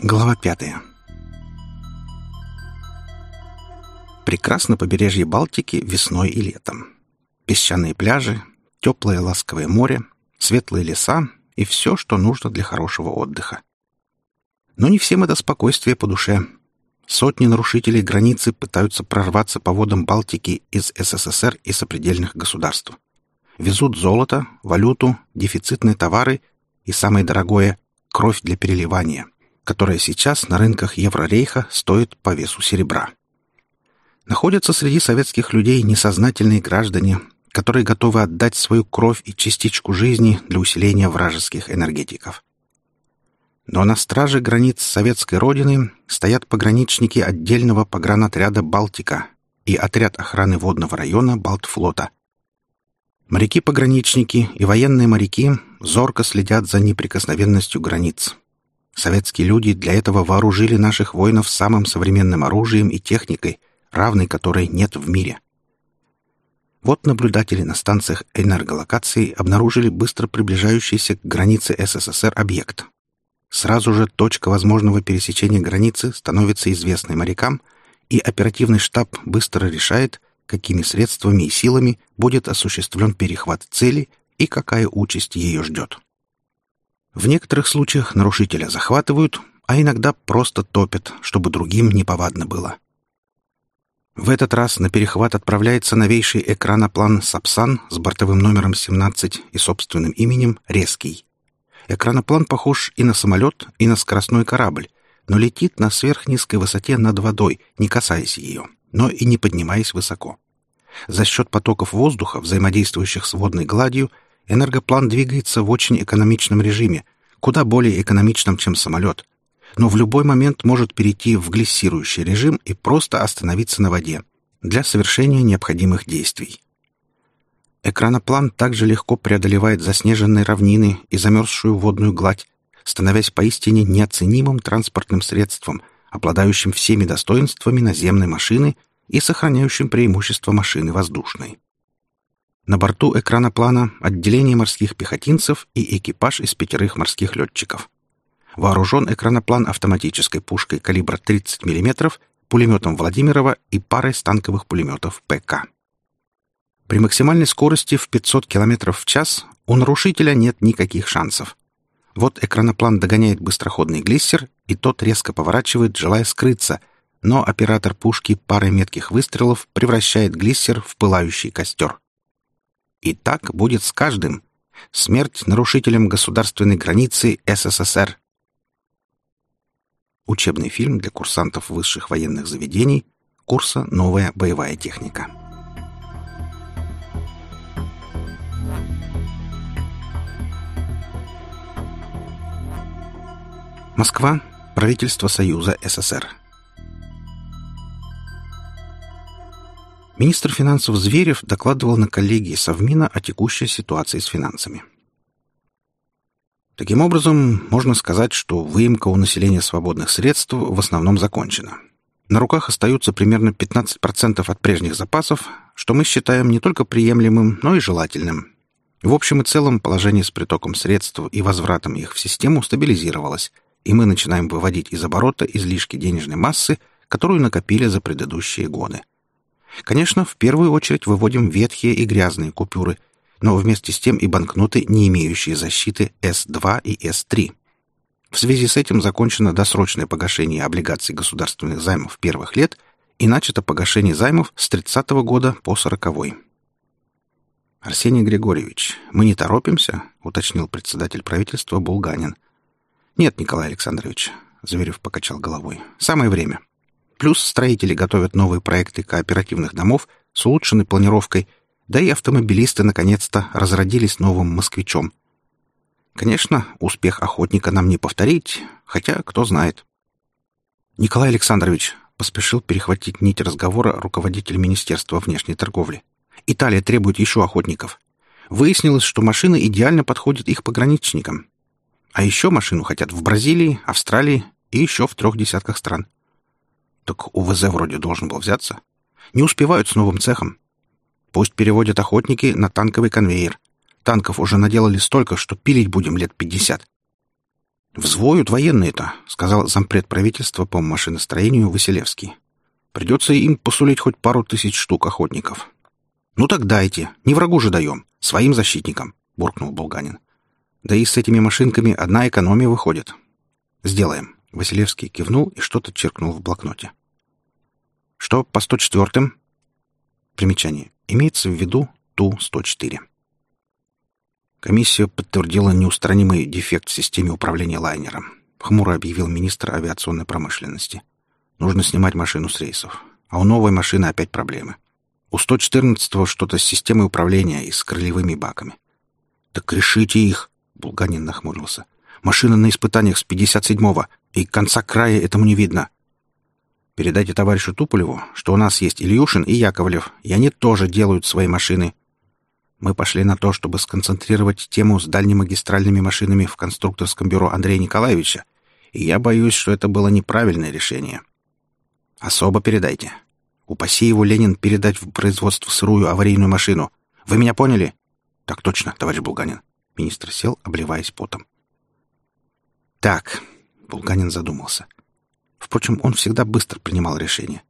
Глава пятая. Прекрасно побережье Балтики весной и летом. Песчаные пляжи, теплое ласковое море, светлые леса и все, что нужно для хорошего отдыха. Но не всем это спокойствие по душе. Сотни нарушителей границы пытаются прорваться по водам Балтики из СССР и сопредельных государств. Везут золото, валюту, дефицитные товары и, самое дорогое, кровь для переливания – которая сейчас на рынках Еврорейха стоит по весу серебра. Находятся среди советских людей несознательные граждане, которые готовы отдать свою кровь и частичку жизни для усиления вражеских энергетиков. Но на страже границ советской родины стоят пограничники отдельного погранотряда «Балтика» и отряд охраны водного района Балтфлота. Моряки-пограничники и военные моряки зорко следят за неприкосновенностью границ, Советские люди для этого вооружили наших воинов самым современным оружием и техникой, равной которой нет в мире. Вот наблюдатели на станциях энерголокации обнаружили быстро приближающийся к границе СССР объект. Сразу же точка возможного пересечения границы становится известной морякам, и оперативный штаб быстро решает, какими средствами и силами будет осуществлен перехват цели и какая участь ее ждет. В некоторых случаях нарушителя захватывают, а иногда просто топят, чтобы другим неповадно было. В этот раз на перехват отправляется новейший экраноплан «Сапсан» с бортовым номером 17 и собственным именем «Резкий». Экраноплан похож и на самолет, и на скоростной корабль, но летит на сверхнизкой высоте над водой, не касаясь ее, но и не поднимаясь высоко. За счет потоков воздуха, взаимодействующих с водной гладью, Энергоплан двигается в очень экономичном режиме, куда более экономичном, чем самолет, но в любой момент может перейти в глиссирующий режим и просто остановиться на воде для совершения необходимых действий. Экраноплан также легко преодолевает заснеженные равнины и замерзшую водную гладь, становясь поистине неоценимым транспортным средством, обладающим всеми достоинствами наземной машины и сохраняющим преимущество машины воздушной. На борту экраноплана отделение морских пехотинцев и экипаж из пятерых морских летчиков. Вооружен экраноплан автоматической пушкой калибра 30 мм, пулеметом Владимирова и парой станковых пулеметов ПК. При максимальной скорости в 500 км в час у нарушителя нет никаких шансов. Вот экраноплан догоняет быстроходный глиссер, и тот резко поворачивает, желая скрыться, но оператор пушки парой метких выстрелов превращает глиссер в пылающий костер. И так будет с каждым. Смерть нарушителям государственной границы СССР. Учебный фильм для курсантов высших военных заведений курса «Новая боевая техника». Москва. Правительство Союза СССР. Министр финансов Зверев докладывал на коллегии Совмина о текущей ситуации с финансами. Таким образом, можно сказать, что выемка у населения свободных средств в основном закончена. На руках остаются примерно 15% от прежних запасов, что мы считаем не только приемлемым, но и желательным. В общем и целом положение с притоком средств и возвратом их в систему стабилизировалось, и мы начинаем выводить из оборота излишки денежной массы, которую накопили за предыдущие годы. Конечно, в первую очередь выводим ветхие и грязные купюры, но вместе с тем и банкноты, не имеющие защиты С2 и С3. В связи с этим закончено досрочное погашение облигаций государственных займов первых лет и начато погашение займов с 30 -го года по 40 -й. «Арсений Григорьевич, мы не торопимся?» — уточнил председатель правительства Булганин. «Нет, Николай Александрович», — Зверев покачал головой. «Самое время. Плюс строители готовят новые проекты кооперативных домов с улучшенной планировкой, да и автомобилисты наконец-то разродились новым москвичом. Конечно, успех охотника нам не повторить, хотя кто знает. Николай Александрович поспешил перехватить нить разговора руководитель Министерства внешней торговли. Италия требует еще охотников. Выяснилось, что машина идеально подходит их пограничникам. А еще машину хотят в Бразилии, Австралии и еще в трех десятках стран. Так УВЗ вроде должен был взяться. Не успевают с новым цехом. Пусть переводят охотники на танковый конвейер. Танков уже наделали столько, что пилить будем лет пятьдесят. «Взвоют военные-то», — сказал зампред правительства по машиностроению Василевский. «Придется им посулить хоть пару тысяч штук охотников». «Ну так дайте, не врагу же даем, своим защитникам», — буркнул Булганин. «Да и с этими машинками одна экономия выходит». «Сделаем», — Василевский кивнул и что-то черкнул в блокноте. «Что по 104-м?» Примечание. Имеется в виду Ту-104. Комиссия подтвердила неустранимый дефект в системе управления лайнером. Хмуро объявил министр авиационной промышленности. Нужно снимать машину с рейсов. А у новой машины опять проблемы. У 114-го что-то с системой управления и с крыльевыми баками. «Так решите их!» — Булганин нахмурился. «Машина на испытаниях с 57-го, и конца края этому не видно. Передайте товарищу Туполеву, что у нас есть Ильюшин и Яковлев, и они тоже делают свои машины. Мы пошли на то, чтобы сконцентрировать тему с дальнемагистральными машинами в конструкторском бюро Андрея Николаевича, и я боюсь, что это было неправильное решение. Особо передайте. Упаси его Ленин передать в производство сырую аварийную машину. Вы меня поняли? Так точно, товарищ Булганин. Министр сел, обливаясь потом. Так, Булганин задумался. Впрочем, он всегда быстро принимал решения.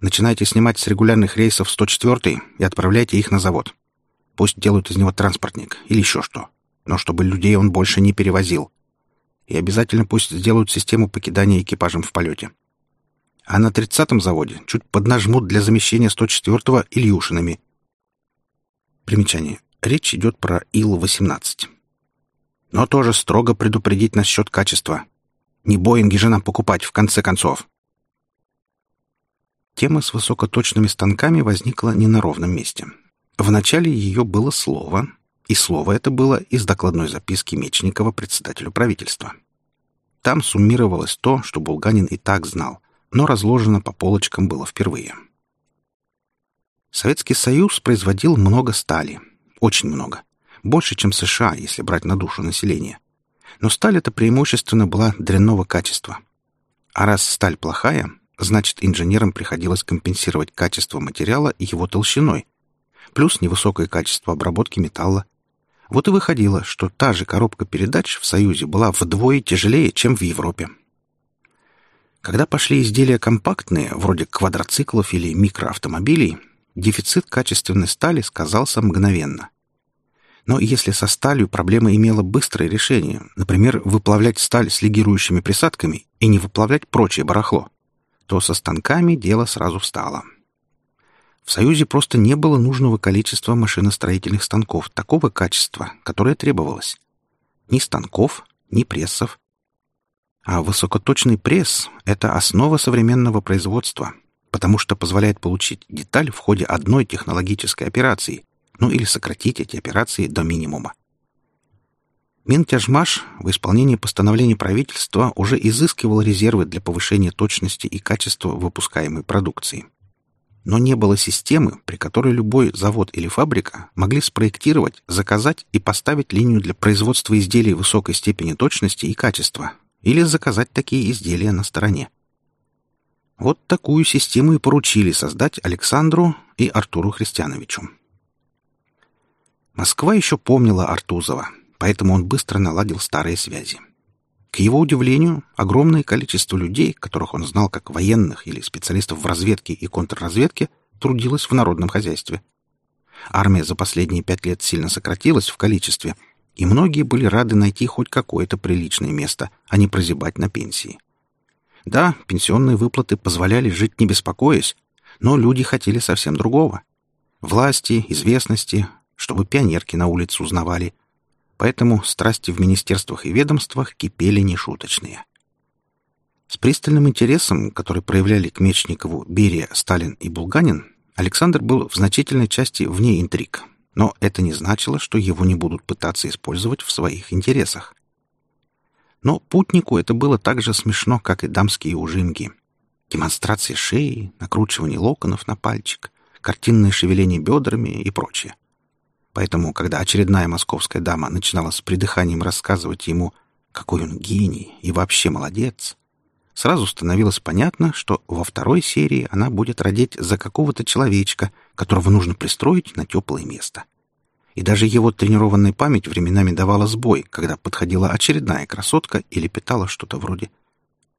Начинайте снимать с регулярных рейсов 104 и отправляйте их на завод. Пусть делают из него транспортник или еще что. Но чтобы людей он больше не перевозил. И обязательно пусть сделают систему покидания экипажем в полете. А на 30-м заводе чуть поднажмут для замещения 104-го Ильюшинами. Примечание. Речь идет про Ил-18. Но тоже строго предупредить насчет качества. Не Боинги же нам покупать, в конце концов. Тема с высокоточными станками возникла не на ровном месте. В начале ее было слово, и слово это было из докладной записки Мечникова председателю правительства. Там суммировалось то, что Булганин и так знал, но разложено по полочкам было впервые. Советский Союз производил много стали, очень много, больше, чем США, если брать на душу населения. Но сталь эта преимущественно была дрянного качества. А раз сталь плохая, значит, инженерам приходилось компенсировать качество материала и его толщиной, плюс невысокое качество обработки металла. Вот и выходило, что та же коробка передач в Союзе была вдвое тяжелее, чем в Европе. Когда пошли изделия компактные, вроде квадроциклов или микроавтомобилей, дефицит качественной стали сказался мгновенно. Но если со сталью проблема имела быстрое решение, например, выплавлять сталь с легирующими присадками и не выплавлять прочее барахло, то со станками дело сразу встало. В Союзе просто не было нужного количества машиностроительных станков такого качества, которое требовалось. Ни станков, ни прессов. А высокоточный пресс — это основа современного производства, потому что позволяет получить деталь в ходе одной технологической операции, ну или сократить эти операции до минимума. Минтяжмаш в исполнении постановлений правительства уже изыскивал резервы для повышения точности и качества выпускаемой продукции но не было системы, при которой любой завод или фабрика могли спроектировать, заказать и поставить линию для производства изделий высокой степени точности и качества или заказать такие изделия на стороне. Вот такую систему и поручили создать Александру и Артуру Христиановичу. Москва еще помнила Артузова, поэтому он быстро наладил старые связи. К его удивлению, огромное количество людей, которых он знал как военных или специалистов в разведке и контрразведке, трудилось в народном хозяйстве. Армия за последние пять лет сильно сократилась в количестве, и многие были рады найти хоть какое-то приличное место, а не прозябать на пенсии. Да, пенсионные выплаты позволяли жить не беспокоясь, но люди хотели совсем другого. Власти, известности, чтобы пионерки на улице узнавали, поэтому страсти в министерствах и ведомствах кипели нешуточные. С пристальным интересом, который проявляли к Мечникову Берия, Сталин и Булганин, Александр был в значительной части вне интриг, но это не значило, что его не будут пытаться использовать в своих интересах. Но путнику это было так же смешно, как и дамские ужимки. Демонстрации шеи, накручивание локонов на пальчик, картинное шевеление бедрами и прочее. Поэтому, когда очередная московская дама начинала с придыханием рассказывать ему, какой он гений и вообще молодец, сразу становилось понятно, что во второй серии она будет родить за какого-то человечка, которого нужно пристроить на теплое место. И даже его тренированная память временами давала сбой, когда подходила очередная красотка или питала что-то вроде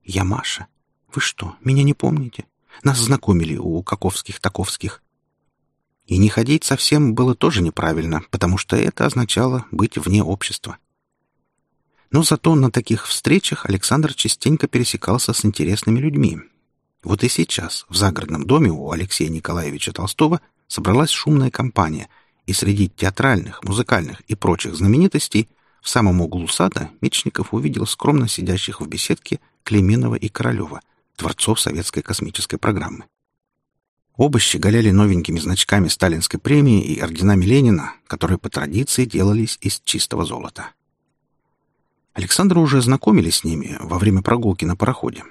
«Я Маша. Вы что, меня не помните? Нас знакомили у Каковских-Таковских». И не ходить совсем было тоже неправильно, потому что это означало быть вне общества. Но зато на таких встречах Александр частенько пересекался с интересными людьми. Вот и сейчас в загородном доме у Алексея Николаевича Толстого собралась шумная компания, и среди театральных, музыкальных и прочих знаменитостей в самом углу сада Мечников увидел скромно сидящих в беседке Клеменова и Королева, творцов советской космической программы. Оба щеголяли новенькими значками сталинской премии и орденами Ленина, которые по традиции делались из чистого золота. Александра уже знакомились с ними во время прогулки на пароходе.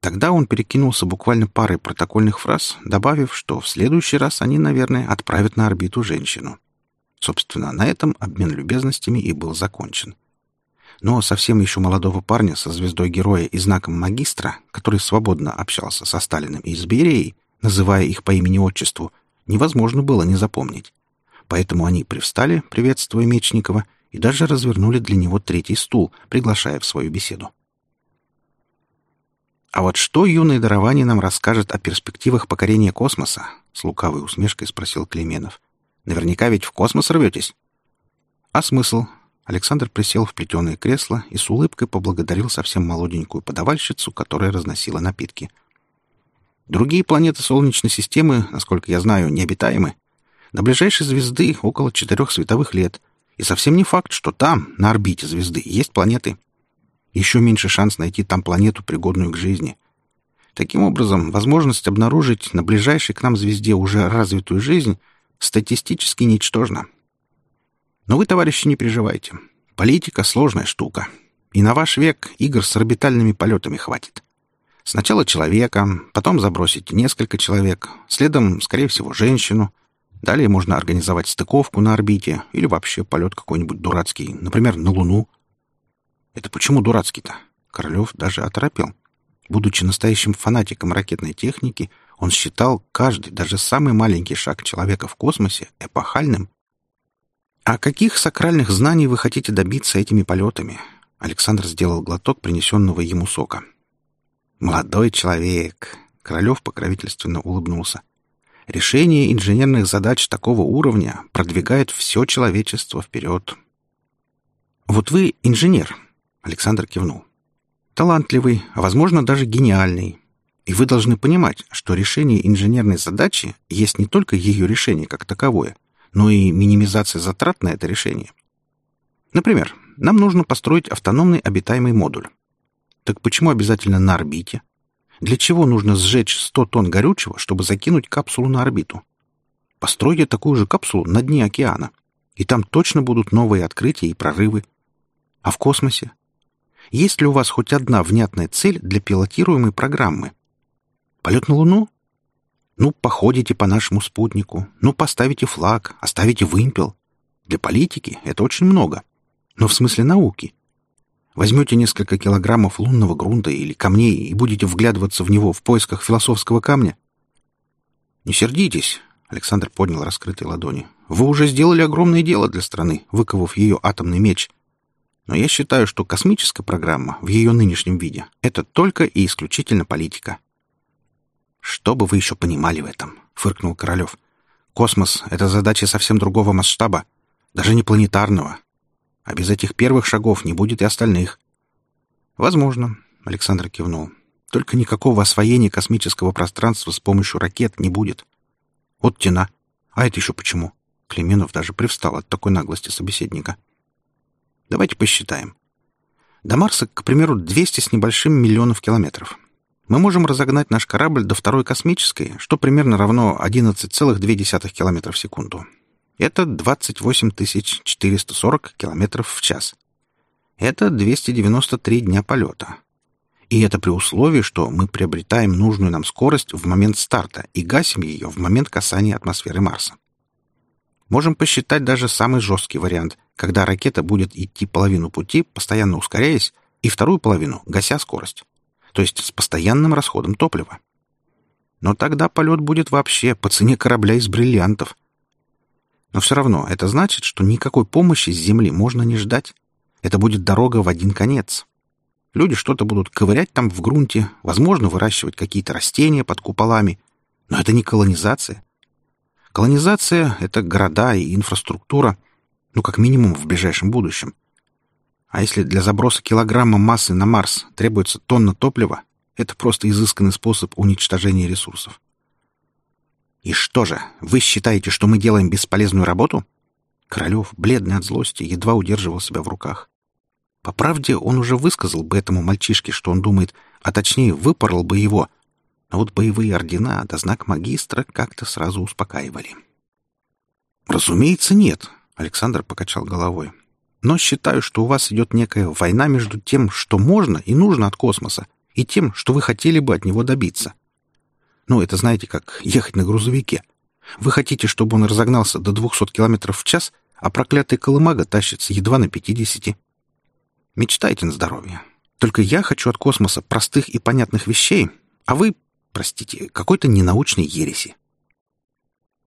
Тогда он перекинулся буквально парой протокольных фраз, добавив, что в следующий раз они, наверное, отправят на орбиту женщину. Собственно, на этом обмен любезностями и был закончен. Но совсем еще молодого парня со звездой героя и знаком магистра, который свободно общался со Сталиным и с Берией, называя их по имени-отчеству, невозможно было не запомнить. Поэтому они привстали, приветствуя Мечникова, и даже развернули для него третий стул, приглашая в свою беседу. «А вот что юное дарование нам расскажет о перспективах покорения космоса?» — с лукавой усмешкой спросил Клеменов. «Наверняка ведь в космос рветесь». «А смысл?» Александр присел в плетеное кресло и с улыбкой поблагодарил совсем молоденькую подавальщицу, которая разносила напитки. «Другие планеты Солнечной системы, насколько я знаю, необитаемы. До ближайшей звезды около четырех световых лет, и совсем не факт, что там, на орбите звезды, есть планеты. Еще меньше шанс найти там планету, пригодную к жизни. Таким образом, возможность обнаружить на ближайшей к нам звезде уже развитую жизнь статистически ничтожна. Но вы, товарищи, не переживайте. Политика — сложная штука. И на ваш век игр с орбитальными полетами хватит. Сначала человека, потом забросить несколько человек, следом, скорее всего, женщину — Далее можно организовать стыковку на орбите или вообще полет какой-нибудь дурацкий, например, на Луну. Это почему дурацкий-то? Королев даже оторопел. Будучи настоящим фанатиком ракетной техники, он считал каждый, даже самый маленький шаг человека в космосе эпохальным. «А каких сакральных знаний вы хотите добиться этими полетами?» Александр сделал глоток принесенного ему сока. «Молодой человек!» Королев покровительственно улыбнулся. Решение инженерных задач такого уровня продвигает все человечество вперед. «Вот вы инженер», — Александр кивнул. «Талантливый, а, возможно, даже гениальный. И вы должны понимать, что решение инженерной задачи есть не только ее решение как таковое, но и минимизация затрат на это решение. Например, нам нужно построить автономный обитаемый модуль. Так почему обязательно на орбите? Для чего нужно сжечь 100 тонн горючего, чтобы закинуть капсулу на орбиту? Постройте такую же капсулу на дне океана, и там точно будут новые открытия и прорывы. А в космосе? Есть ли у вас хоть одна внятная цель для пилотируемой программы? Полет на Луну? Ну, походите по нашему спутнику, ну, поставите флаг, оставите вымпел. Для политики это очень много. Но в смысле науки Возьмете несколько килограммов лунного грунта или камней и будете вглядываться в него в поисках философского камня? Не сердитесь, Александр поднял раскрытые ладони. Вы уже сделали огромное дело для страны, выковав ее атомный меч. Но я считаю, что космическая программа в ее нынешнем виде — это только и исключительно политика. «Что бы вы еще понимали в этом?» — фыркнул Королев. «Космос — это задача совсем другого масштаба, даже не планетарного, а без этих первых шагов не будет и остальных. Возможно, Александр кивнул. Только никакого освоения космического пространства с помощью ракет не будет. Вот тена. А это еще почему? Клеменов даже привстал от такой наглости собеседника. Давайте посчитаем. До Марса, к примеру, 200 с небольшим миллионов километров. Мы можем разогнать наш корабль до второй космической, что примерно равно 11,2 километров в секунду. Это 28 440 километров в час. Это 293 дня полета. И это при условии, что мы приобретаем нужную нам скорость в момент старта и гасим ее в момент касания атмосферы Марса. Можем посчитать даже самый жесткий вариант, когда ракета будет идти половину пути, постоянно ускоряясь, и вторую половину гася скорость, то есть с постоянным расходом топлива. Но тогда полет будет вообще по цене корабля из бриллиантов — Но все равно это значит, что никакой помощи с Земли можно не ждать. Это будет дорога в один конец. Люди что-то будут ковырять там в грунте, возможно, выращивать какие-то растения под куполами. Но это не колонизация. Колонизация — это города и инфраструктура, ну, как минимум, в ближайшем будущем. А если для заброса килограмма массы на Марс требуется тонна топлива, это просто изысканный способ уничтожения ресурсов. «И что же, вы считаете, что мы делаем бесполезную работу?» Королев, бледный от злости, едва удерживал себя в руках. По правде, он уже высказал бы этому мальчишке, что он думает, а точнее выпорол бы его. Но вот боевые ордена да знак магистра как-то сразу успокаивали. «Разумеется, нет», — Александр покачал головой. «Но считаю, что у вас идет некая война между тем, что можно и нужно от космоса, и тем, что вы хотели бы от него добиться. Ну, это знаете, как ехать на грузовике. Вы хотите, чтобы он разогнался до 200 км в час, а проклятый колымага тащится едва на 50. Мечтайте на здоровье. Только я хочу от космоса простых и понятных вещей, а вы, простите, какой-то ненаучной ереси.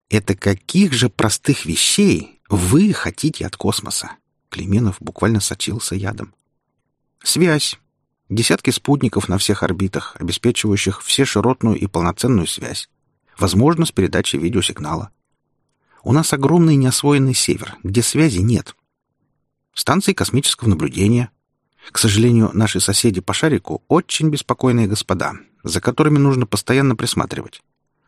Это каких же простых вещей вы хотите от космоса? Клеменов буквально сочился ядом. Связь, Десятки спутников на всех орбитах, обеспечивающих всеширотную и полноценную связь. Возможность передачи видеосигнала. У нас огромный неосвоенный север, где связи нет. Станции космического наблюдения. К сожалению, наши соседи по шарику очень беспокойные господа, за которыми нужно постоянно присматривать.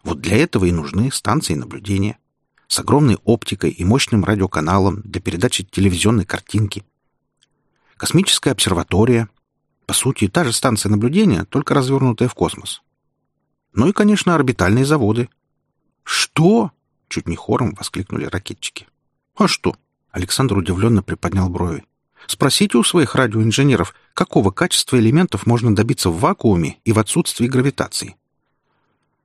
Вот для этого и нужны станции наблюдения с огромной оптикой и мощным радиоканалом для передачи телевизионной картинки. Космическая обсерватория, по сути, та же станция наблюдения, только развернутая в космос. Ну и, конечно, орбитальные заводы. «Что?» — чуть не хором воскликнули ракетчики. «А что?» — Александр удивленно приподнял брови. «Спросите у своих радиоинженеров, какого качества элементов можно добиться в вакууме и в отсутствии гравитации.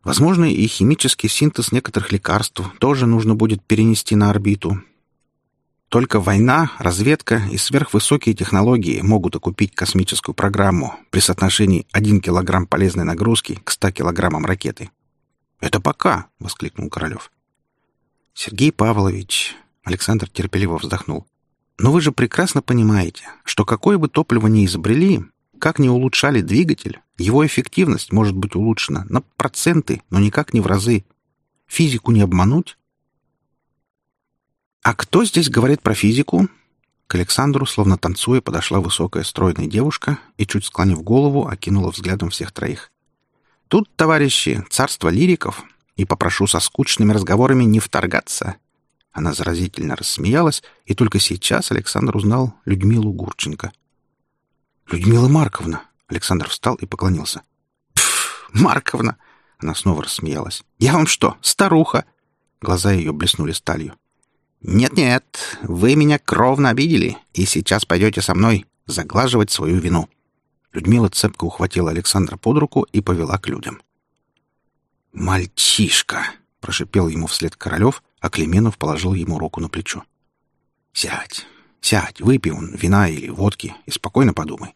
Возможно, и химический синтез некоторых лекарств тоже нужно будет перенести на орбиту, только война, разведка и сверхвысокие технологии могут окупить космическую программу при соотношении 1 килограмм полезной нагрузки к 100 килограммам ракеты. «Это пока!» — воскликнул Королев. «Сергей Павлович...» — Александр терпеливо вздохнул. «Но вы же прекрасно понимаете, что какое бы топливо ни изобрели, как ни улучшали двигатель, его эффективность может быть улучшена на проценты, но никак не в разы. Физику не обмануть, «А кто здесь говорит про физику?» К Александру, словно танцуя, подошла высокая стройная девушка и, чуть склонив голову, окинула взглядом всех троих. «Тут, товарищи, царство лириков, и попрошу со скучными разговорами не вторгаться». Она заразительно рассмеялась, и только сейчас Александр узнал Людмилу Гурченко. «Людмила Марковна!» Александр встал и поклонился. «Пф, Марковна!» Она снова рассмеялась. «Я вам что, старуха?» Глаза ее блеснули сталью. «Нет-нет, вы меня кровно обидели, и сейчас пойдете со мной заглаживать свою вину». Людмила цепко ухватила Александра под руку и повела к людям. «Мальчишка!» — прошипел ему вслед Королев, а Клеменов положил ему руку на плечо. «Сядь, сядь, выпей он вина или водки и спокойно подумай».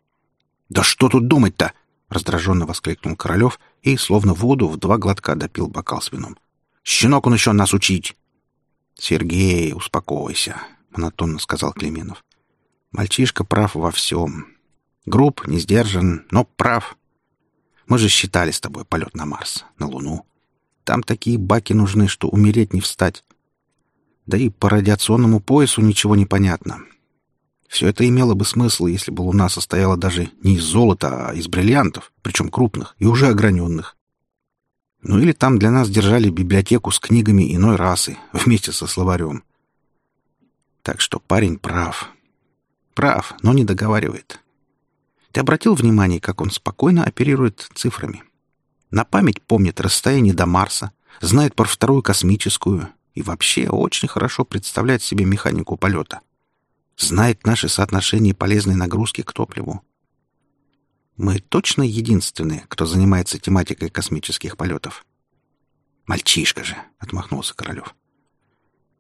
«Да что тут думать-то?» — раздраженно воскликнул Королев и, словно воду, в два глотка допил бокал с вином. «Щенок он еще нас учить!» «Сергей, успокойся», — монотонно сказал Клеменов. «Мальчишка прав во всем. Груб, не сдержан, но прав. Мы же считали с тобой полет на Марс, на Луну. Там такие баки нужны, что умереть не встать. Да и по радиационному поясу ничего не понятно. Все это имело бы смысл, если бы Луна состояла даже не из золота, а из бриллиантов, причем крупных и уже ограненных. Ну или там для нас держали библиотеку с книгами иной расы вместе со словарем. Так что парень прав. Прав, но не договаривает. Ты обратил внимание, как он спокойно оперирует цифрами? На память помнит расстояние до Марса, знает про вторую космическую и вообще очень хорошо представляет себе механику полета. Знает наши соотношения полезной нагрузки к топливу. Мы точно единственные, кто занимается тематикой космических полетов. Мальчишка же, отмахнулся Королев.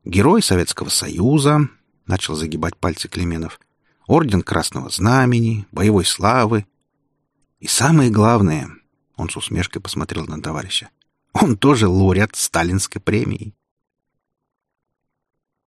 Герой Советского Союза, начал загибать пальцы Клеменов. Орден Красного Знамени, боевой славы. И самое главное, он с усмешкой посмотрел на товарища. Он тоже лауреат сталинской премии.